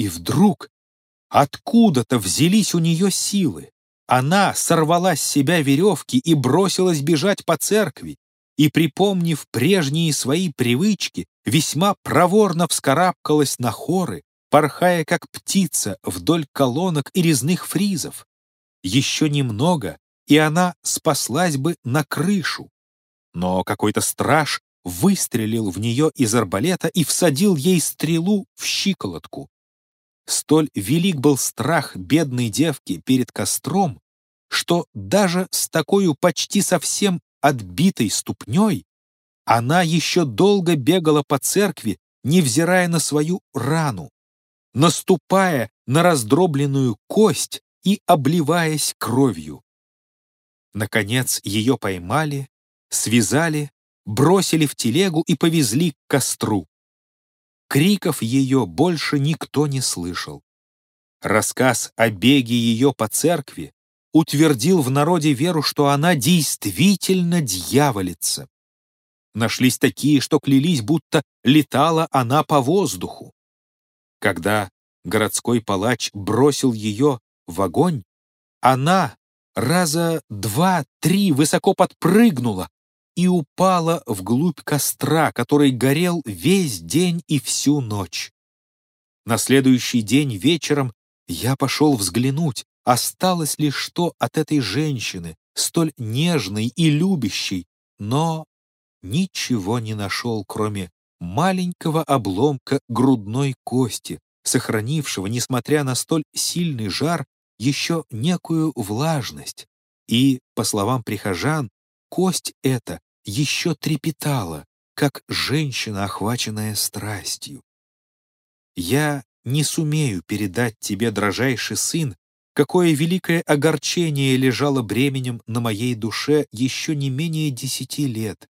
И вдруг откуда-то взялись у нее силы. Она сорвала с себя веревки и бросилась бежать по церкви, и, припомнив прежние свои привычки, весьма проворно вскарабкалась на хоры, порхая как птица вдоль колонок и резных фризов. Еще немного, и она спаслась бы на крышу. Но какой-то страж выстрелил в нее из арбалета и всадил ей стрелу в щиколотку. Столь велик был страх бедной девки перед костром, что даже с такой почти совсем отбитой ступней она еще долго бегала по церкви, невзирая на свою рану, наступая на раздробленную кость и обливаясь кровью. Наконец ее поймали, связали, бросили в телегу и повезли к костру. Криков ее больше никто не слышал. Рассказ о беге ее по церкви утвердил в народе веру, что она действительно дьяволица. Нашлись такие, что клялись, будто летала она по воздуху. Когда городской палач бросил ее в огонь, она раза два-три высоко подпрыгнула и упала вглубь костра, который горел весь день и всю ночь. На следующий день вечером я пошел взглянуть, осталось ли что от этой женщины, столь нежной и любящей, но ничего не нашел, кроме маленького обломка грудной кости, сохранившего, несмотря на столь сильный жар, еще некую влажность. И, по словам прихожан, кость эта еще трепетала, как женщина, охваченная страстью. Я не сумею передать тебе, дрожайший сын, какое великое огорчение лежало бременем на моей душе еще не менее десяти лет,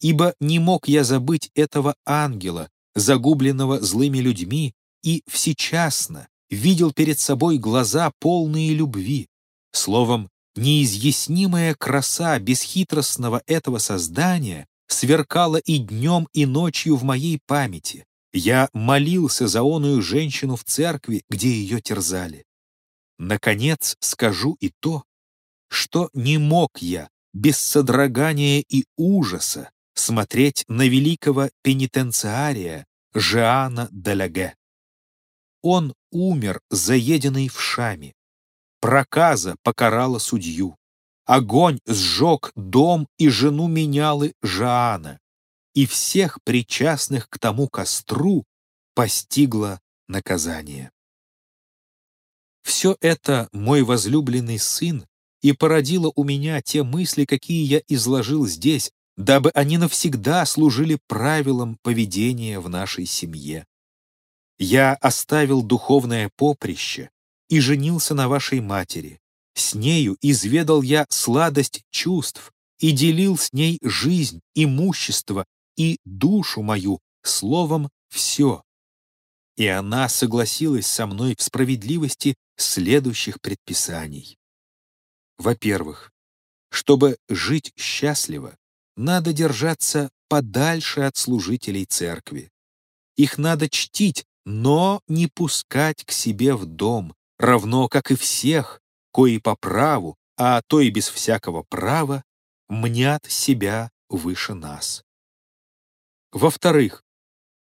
ибо не мог я забыть этого ангела, загубленного злыми людьми, и всечасно видел перед собой глаза, полные любви. Словом, неизъяснимая краса бесхитростного этого создания сверкала и днем, и ночью в моей памяти. Я молился за оную женщину в церкви, где ее терзали. Наконец скажу и то, что не мог я без содрогания и ужаса смотреть на великого пенитенциария Жиана Даляге. Он умер, заеденный вшами. Проказа покарала судью. Огонь сжег дом и жену менялы Жаана. И всех причастных к тому костру постигло наказание. Все это мой возлюбленный сын и породило у меня те мысли, какие я изложил здесь, дабы они навсегда служили правилом поведения в нашей семье. Я оставил духовное поприще и женился на вашей матери. С нею изведал я сладость чувств и делил с ней жизнь, имущество и душу мою, словом, все. И она согласилась со мной в справедливости следующих предписаний. Во-первых, чтобы жить счастливо, надо держаться подальше от служителей церкви. Их надо чтить но не пускать к себе в дом, равно как и всех, кои по праву, а то и без всякого права, мнят себя выше нас. Во-вторых,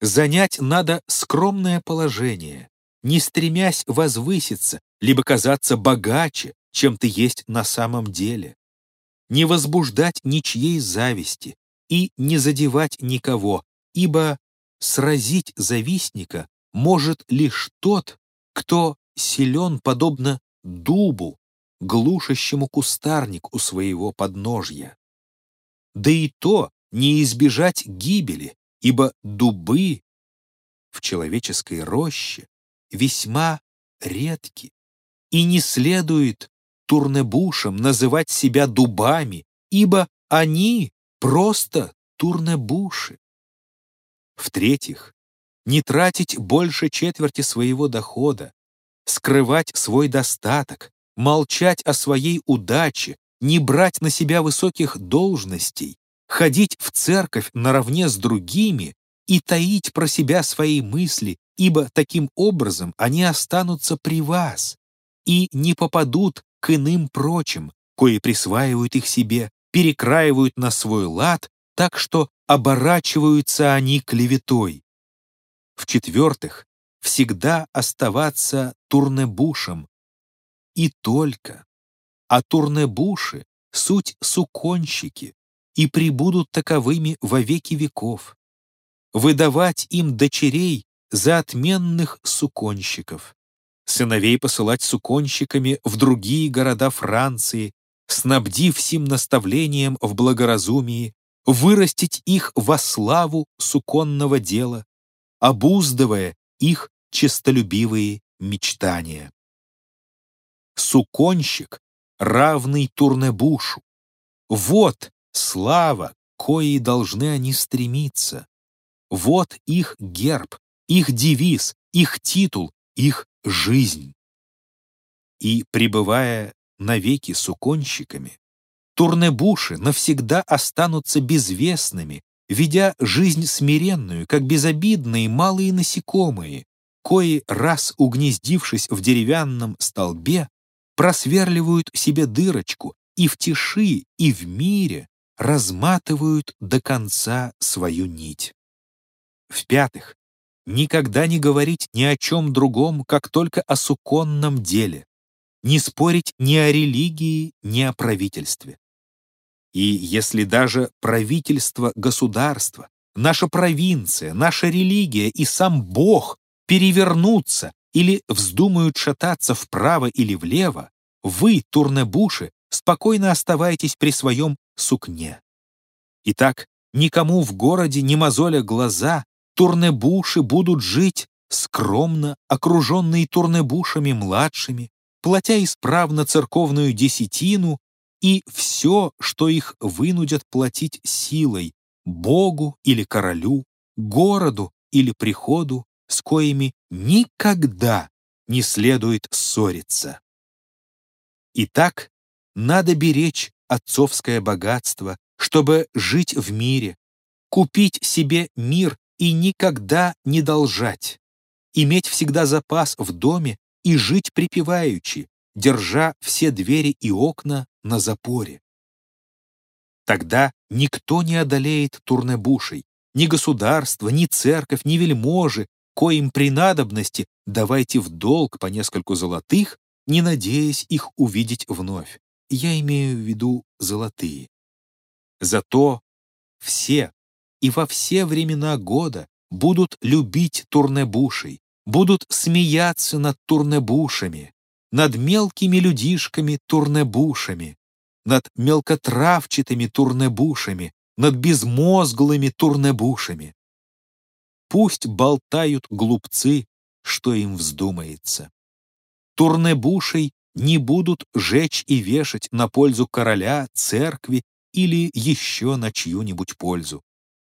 занять надо скромное положение, не стремясь возвыситься, либо казаться богаче, чем ты есть на самом деле, не возбуждать ничьей зависти и не задевать никого, ибо сразить завистника может лишь тот, кто силен подобно дубу, глушащему кустарник у своего подножья. Да и то не избежать гибели, ибо дубы в человеческой роще весьма редки, и не следует турнебушам называть себя дубами, ибо они просто турнебуши. В-третьих, не тратить больше четверти своего дохода, скрывать свой достаток, молчать о своей удаче, не брать на себя высоких должностей, ходить в церковь наравне с другими и таить про себя свои мысли ибо таким образом они останутся при вас и не попадут к иным прочим, кои присваивают их себе, перекраивают на свой лад, так что оборачиваются они клеветой. В-четвертых, всегда оставаться турнебушем. И только. А турнебуши — суть суконщики, и прибудут таковыми во веки веков. Выдавать им дочерей за отменных суконщиков. Сыновей посылать суконщиками в другие города Франции, снабдив сим наставлением в благоразумии, вырастить их во славу суконного дела, обуздывая их честолюбивые мечтания. Суконщик, равный Турнебушу. Вот слава, коей должны они стремиться. Вот их герб, их девиз, их титул, их жизнь. И, пребывая навеки суконщиками, турнебуши навсегда останутся безвестными, ведя жизнь смиренную, как безобидные малые насекомые, кои, раз угнездившись в деревянном столбе, просверливают себе дырочку и в тиши, и в мире разматывают до конца свою нить. В-пятых, никогда не говорить ни о чем другом, как только о суконном деле, не спорить ни о религии, ни о правительстве. И если даже правительство государства, наша провинция, наша религия и сам Бог перевернутся или вздумают шататься вправо или влево, вы, турнебуши, спокойно оставайтесь при своем сукне. Итак, никому в городе не мозоля глаза, турнебуши будут жить скромно, окруженные турнебушами младшими, платя исправно церковную десятину и все, что их вынудят платить силой, Богу или королю, городу или приходу, с коими никогда не следует ссориться. Итак, надо беречь отцовское богатство, чтобы жить в мире, купить себе мир и никогда не должать, иметь всегда запас в доме и жить припеваючи, держа все двери и окна на запоре. Тогда никто не одолеет турнебушей, ни государство, ни церковь, ни вельможи, коим при надобности давайте в долг по нескольку золотых, не надеясь их увидеть вновь. Я имею в виду золотые. Зато все и во все времена года будут любить турнебушей, будут смеяться над турнебушами, над мелкими людишками-турнебушами, над мелкотравчатыми турнебушами, над безмозглыми турнебушами. Пусть болтают глупцы, что им вздумается. Турнебушей не будут жечь и вешать на пользу короля, церкви или еще на чью-нибудь пользу.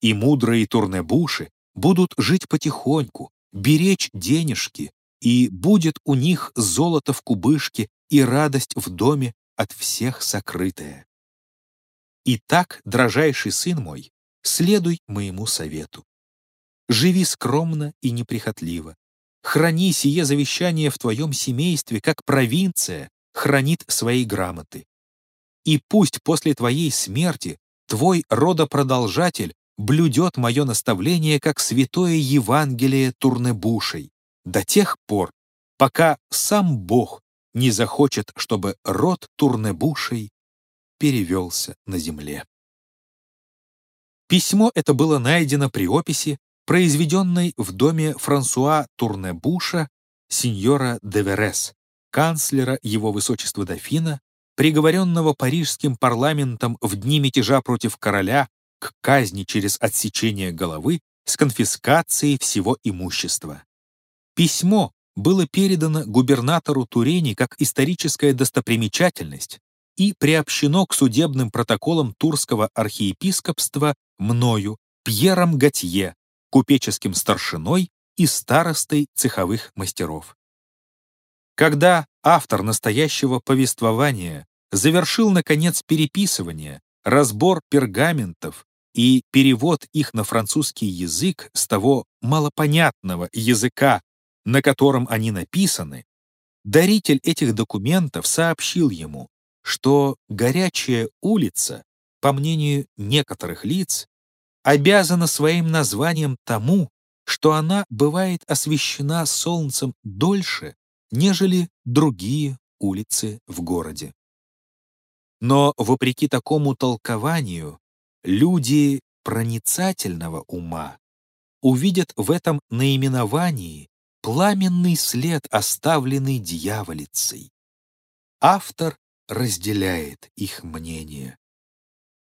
И мудрые турнебуши будут жить потихоньку, беречь денежки, и будет у них золото в кубышке и радость в доме от всех сокрытая. Итак, дрожайший сын мой, следуй моему совету. Живи скромно и неприхотливо. Храни сие завещание в твоем семействе, как провинция хранит свои грамоты. И пусть после твоей смерти твой родопродолжатель блюдет мое наставление, как святое Евангелие Турнебушей, до тех пор, пока сам Бог не захочет, чтобы род Турнебушей перевелся на земле. Письмо это было найдено при описи, произведенной в доме Франсуа Турнебуша, сеньора де Верес, канцлера его высочества дофина, приговоренного парижским парламентом в дни мятежа против короля к казни через отсечение головы с конфискацией всего имущества. Письмо было передано губернатору Турени как историческая достопримечательность и приобщено к судебным протоколам Турского архиепископства мною, Пьером Готье, купеческим старшиной и старостой цеховых мастеров. Когда автор настоящего повествования завершил, наконец, переписывание, разбор пергаментов и перевод их на французский язык с того малопонятного языка, на котором они написаны, даритель этих документов сообщил ему, что горячая улица, по мнению некоторых лиц, обязана своим названием тому, что она бывает освещена солнцем дольше, нежели другие улицы в городе. Но, вопреки такому толкованию, люди проницательного ума увидят в этом наименовании пламенный след, оставленный дьяволицей. Автор разделяет их мнение.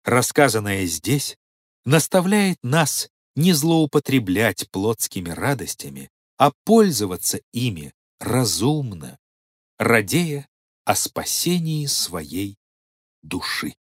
Рассказанное здесь наставляет нас не злоупотреблять плотскими радостями, а пользоваться ими разумно, радея о спасении своей души.